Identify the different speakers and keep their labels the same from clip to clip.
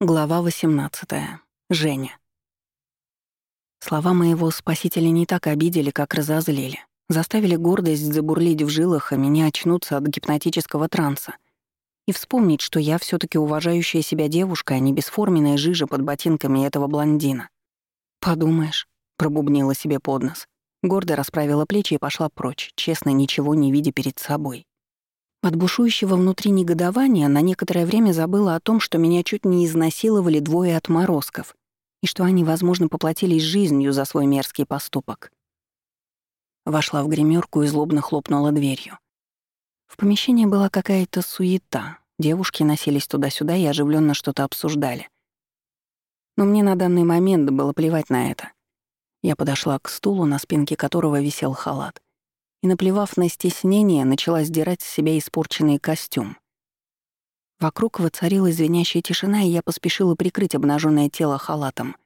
Speaker 1: Глава 18. Женя. Слова моего спасителя не так обидели, как разозлили. Заставили гордость забурлить в жилах, а меня очнуться от гипнотического транса. И вспомнить, что я все таки уважающая себя девушка, а не бесформенная жижа под ботинками этого блондина. «Подумаешь», — пробубнила себе под нос. Гордо расправила плечи и пошла прочь, честно ничего не видя перед собой. От бушующего внутри негодования на некоторое время забыла о том, что меня чуть не изнасиловали двое отморозков и что они, возможно, поплатились жизнью за свой мерзкий поступок. Вошла в гримерку и злобно хлопнула дверью. В помещении была какая-то суета. Девушки носились туда-сюда и оживленно что-то обсуждали. Но мне на данный момент было плевать на это. Я подошла к стулу, на спинке которого висел халат, и, наплевав на стеснение, начала сдирать с себя испорченный костюм. Вокруг воцарилась звенящая тишина, и я поспешила прикрыть обнаженное тело халатом,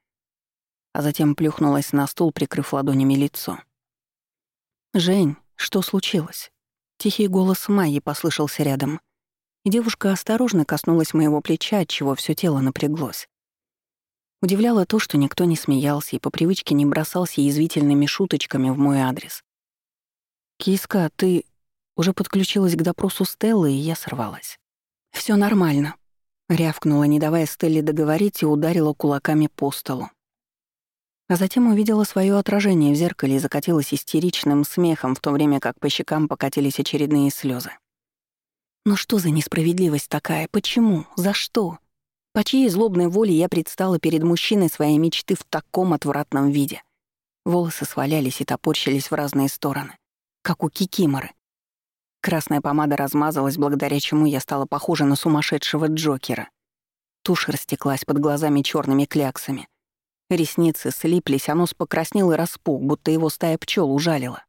Speaker 1: а затем плюхнулась на стул, прикрыв ладонями лицо. «Жень, что случилось?» Тихий голос Майи послышался рядом, и девушка осторожно коснулась моего плеча, отчего все тело напряглось. Удивляло то, что никто не смеялся и по привычке не бросался язвительными шуточками в мой адрес. «Киска, ты уже подключилась к допросу Стеллы, и я сорвалась». Все нормально», — рявкнула, не давая Стелле договорить, и ударила кулаками по столу. А затем увидела свое отражение в зеркале и закатилась истеричным смехом, в то время как по щекам покатились очередные слезы. «Ну что за несправедливость такая? Почему? За что? По чьей злобной воле я предстала перед мужчиной своей мечты в таком отвратном виде?» Волосы свалялись и топорщились в разные стороны как у Кикиморы. Красная помада размазалась, благодаря чему я стала похожа на сумасшедшего Джокера. Тушь растеклась под глазами черными кляксами. Ресницы слиплись, а нос покраснел и распух, будто его стая пчел ужалила.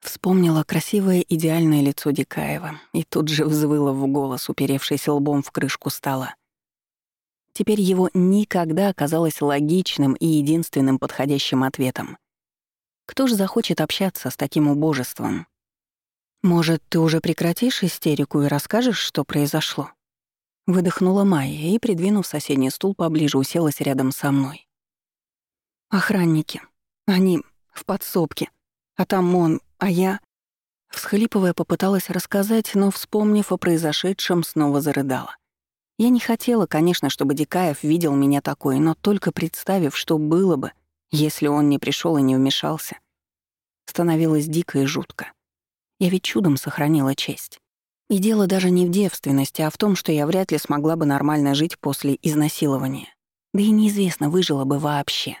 Speaker 1: Вспомнила красивое идеальное лицо Дикаева и тут же взвыла в голос, уперевшись лбом в крышку стола. Теперь его никогда оказалось логичным и единственным подходящим ответом. Кто же захочет общаться с таким убожеством? Может, ты уже прекратишь истерику и расскажешь, что произошло? Выдохнула Майя и, придвинув соседний стул поближе, уселась рядом со мной. Охранники. Они в подсобке. А там он, а я... Всхлипывая, попыталась рассказать, но, вспомнив о произошедшем, снова зарыдала. Я не хотела, конечно, чтобы Дикаев видел меня такой, но только представив, что было бы, если он не пришел и не вмешался. Становилось дико и жутко. Я ведь чудом сохранила честь. И дело даже не в девственности, а в том, что я вряд ли смогла бы нормально жить после изнасилования. Да и неизвестно, выжила бы вообще.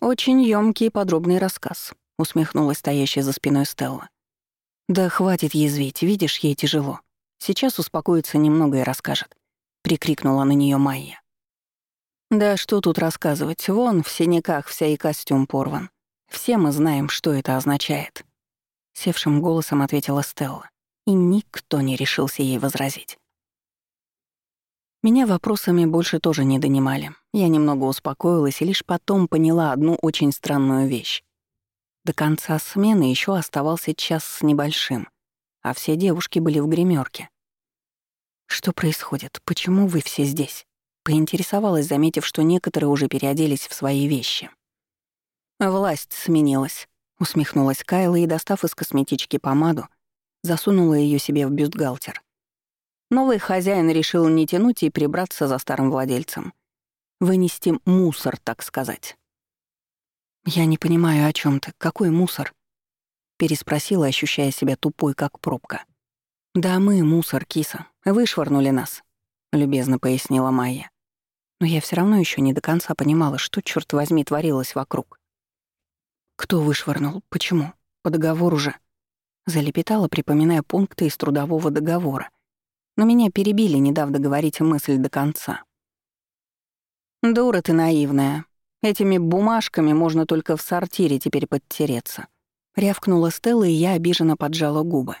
Speaker 1: «Очень ёмкий и подробный рассказ», — усмехнулась стоящая за спиной Стелла. «Да хватит язвить, видишь, ей тяжело. Сейчас успокоится немного и расскажет», — прикрикнула на нее Майя. Да что тут рассказывать, вон в синяках вся и костюм порван. Все мы знаем, что это означает. Севшим голосом ответила Стелла, и никто не решился ей возразить. Меня вопросами больше тоже не донимали. Я немного успокоилась и лишь потом поняла одну очень странную вещь. До конца смены еще оставался час с небольшим, а все девушки были в гримерке. «Что происходит? Почему вы все здесь?» Поинтересовалась, заметив, что некоторые уже переоделись в свои вещи. «Власть сменилась», — усмехнулась Кайла и, достав из косметички помаду, засунула ее себе в бюстгальтер. Новый хозяин решил не тянуть и прибраться за старым владельцем. Вынести мусор, так сказать. «Я не понимаю, о чем ты. Какой мусор?» Переспросила, ощущая себя тупой, как пробка. «Да мы мусор, киса. Вышвырнули нас», — любезно пояснила Майя но я все равно еще не до конца понимала, что, черт возьми, творилось вокруг. Кто вышвырнул? Почему? По договору же. Залепетала, припоминая пункты из трудового договора. Но меня перебили, не дав договорить мысль до конца. «Дура ты наивная. Этими бумажками можно только в сортире теперь подтереться». Рявкнула Стелла, и я обиженно поджала губы.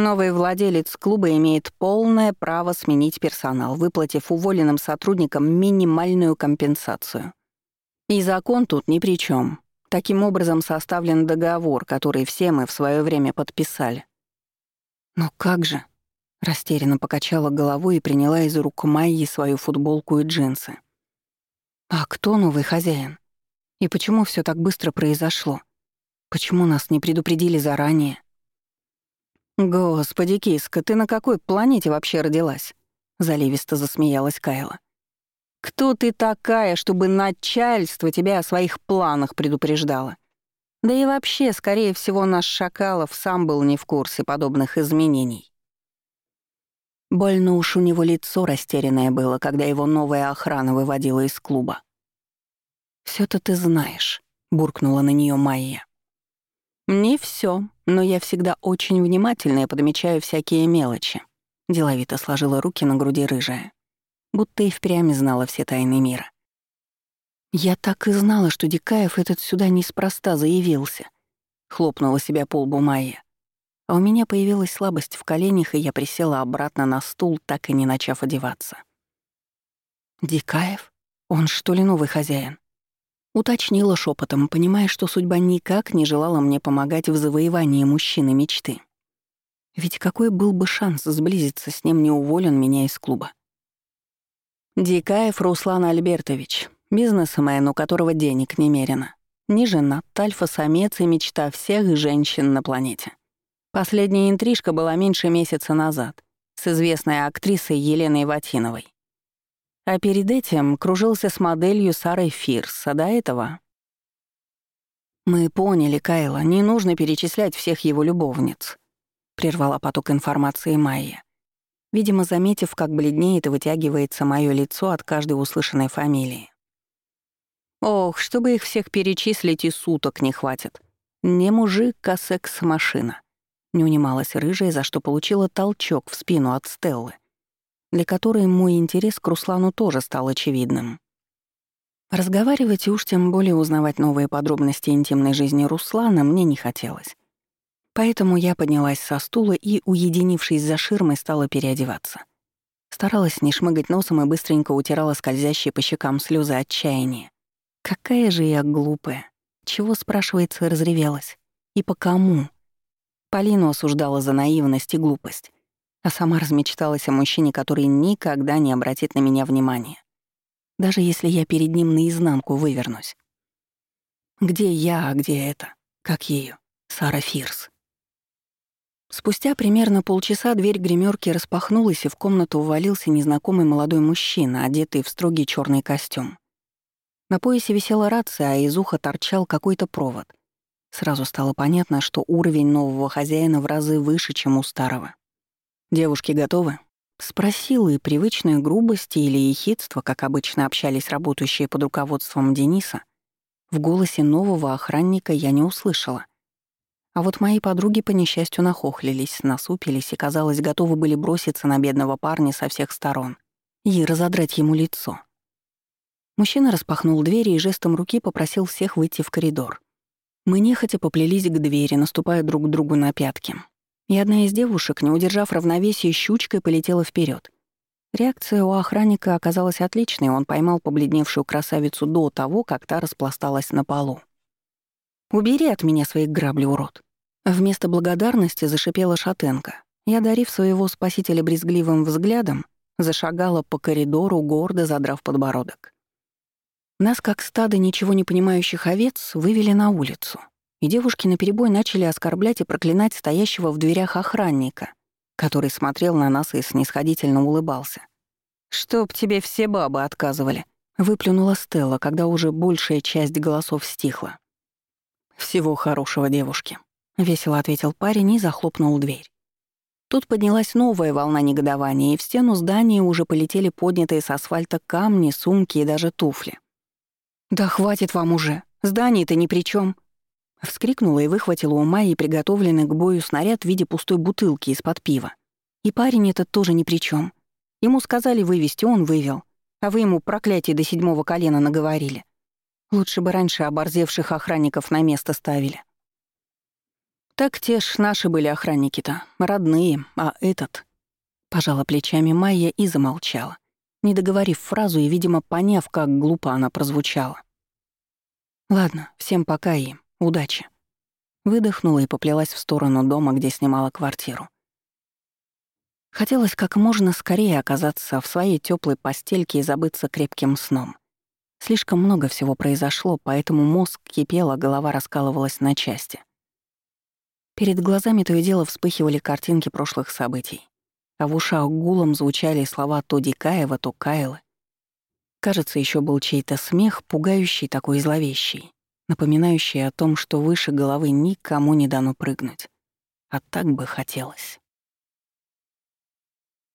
Speaker 1: Новый владелец клуба имеет полное право сменить персонал, выплатив уволенным сотрудникам минимальную компенсацию. И закон тут ни при чем. Таким образом составлен договор, который все мы в свое время подписали. Но как же? Растерянно покачала головой и приняла из рук Майи свою футболку и джинсы. «А кто новый хозяин? И почему все так быстро произошло? Почему нас не предупредили заранее?» «Господи, киска, ты на какой планете вообще родилась?» — заливисто засмеялась Кайла. «Кто ты такая, чтобы начальство тебя о своих планах предупреждало? Да и вообще, скорее всего, наш Шакалов сам был не в курсе подобных изменений». Больно уж у него лицо растерянное было, когда его новая охрана выводила из клуба. все то ты знаешь», — буркнула на нее Майя. «Не все, но я всегда очень внимательна и подмечаю всякие мелочи», — деловито сложила руки на груди рыжая, будто и впрямь знала все тайны мира. «Я так и знала, что Дикаев этот сюда неспроста заявился», — хлопнула себя по лбу Майя. А у меня появилась слабость в коленях, и я присела обратно на стул, так и не начав одеваться. «Дикаев? Он что ли новый хозяин?» Уточнила шепотом, понимая, что судьба никак не желала мне помогать в завоевании мужчины мечты. Ведь какой был бы шанс сблизиться с ним, не уволен меня из клуба? Дикаев Руслан Альбертович, бизнесмен, у которого денег немерено. Не женат, альфа-самец и мечта всех женщин на планете. Последняя интрижка была меньше месяца назад с известной актрисой Еленой Ватиновой. А перед этим кружился с моделью Сарой Фирс, а до этого... «Мы поняли, Кайла, не нужно перечислять всех его любовниц», — прервала поток информации Майя. Видимо, заметив, как бледнеет и вытягивается мое лицо от каждой услышанной фамилии. «Ох, чтобы их всех перечислить и суток не хватит. Не мужик, а секс-машина». Не унималась рыжая, за что получила толчок в спину от Стеллы для которой мой интерес к Руслану тоже стал очевидным. Разговаривать и уж тем более узнавать новые подробности интимной жизни Руслана мне не хотелось. Поэтому я поднялась со стула и, уединившись за ширмой, стала переодеваться. Старалась не шмыгать носом и быстренько утирала скользящие по щекам слезы отчаяния. Какая же я глупая. Чего, спрашивается, разревелась? И по кому? Полину осуждала за наивность и глупость а сама размечталась о мужчине, который никогда не обратит на меня внимания. Даже если я перед ним наизнанку вывернусь. Где я, а где это? Как ее? Сара Фирс. Спустя примерно полчаса дверь гримерки распахнулась, и в комнату увалился незнакомый молодой мужчина, одетый в строгий черный костюм. На поясе висела рация, а из уха торчал какой-то провод. Сразу стало понятно, что уровень нового хозяина в разы выше, чем у старого. «Девушки готовы?» Спросила и привычной грубости или ехидства, как обычно общались работающие под руководством Дениса, в голосе нового охранника я не услышала. А вот мои подруги по несчастью нахохлились, насупились и, казалось, готовы были броситься на бедного парня со всех сторон и разодрать ему лицо. Мужчина распахнул двери и жестом руки попросил всех выйти в коридор. Мы нехотя поплелись к двери, наступая друг другу на пятки. И одна из девушек, не удержав равновесия, щучкой полетела вперед. Реакция у охранника оказалась отличной, он поймал побледневшую красавицу до того, как та распласталась на полу. «Убери от меня свои грабли, урод!» Вместо благодарности зашипела шатенка и, одарив своего спасителя брезгливым взглядом, зашагала по коридору, гордо задрав подбородок. Нас, как стадо ничего не понимающих овец, вывели на улицу и девушки наперебой начали оскорблять и проклинать стоящего в дверях охранника, который смотрел на нас и снисходительно улыбался. «Чтоб тебе все бабы отказывали», — выплюнула Стелла, когда уже большая часть голосов стихла. «Всего хорошего, девушки», — весело ответил парень и захлопнул дверь. Тут поднялась новая волна негодования, и в стену здания уже полетели поднятые с асфальта камни, сумки и даже туфли. «Да хватит вам уже! Здание-то ни при чем, Вскрикнула и выхватила у Майи приготовленный к бою снаряд в виде пустой бутылки из-под пива. И парень этот тоже ни при чем. Ему сказали вывести, он вывел. А вы ему проклятие до седьмого колена наговорили. Лучше бы раньше оборзевших охранников на место ставили. Так те ж наши были охранники-то, родные, а этот... Пожала плечами Майя и замолчала, не договорив фразу и, видимо, поняв, как глупо она прозвучала. Ладно, всем пока и Удачи. Выдохнула и поплелась в сторону дома, где снимала квартиру. Хотелось как можно скорее оказаться в своей теплой постельке и забыться крепким сном. Слишком много всего произошло, поэтому мозг кипел, а голова раскалывалась на части. Перед глазами то и дело вспыхивали картинки прошлых событий, а в ушах гулом звучали слова то Дикаева, то Кайлы. Кажется, еще был чей-то смех, пугающий такой зловещий, напоминающий о том, что выше головы никому не дано прыгнуть. А так бы хотелось.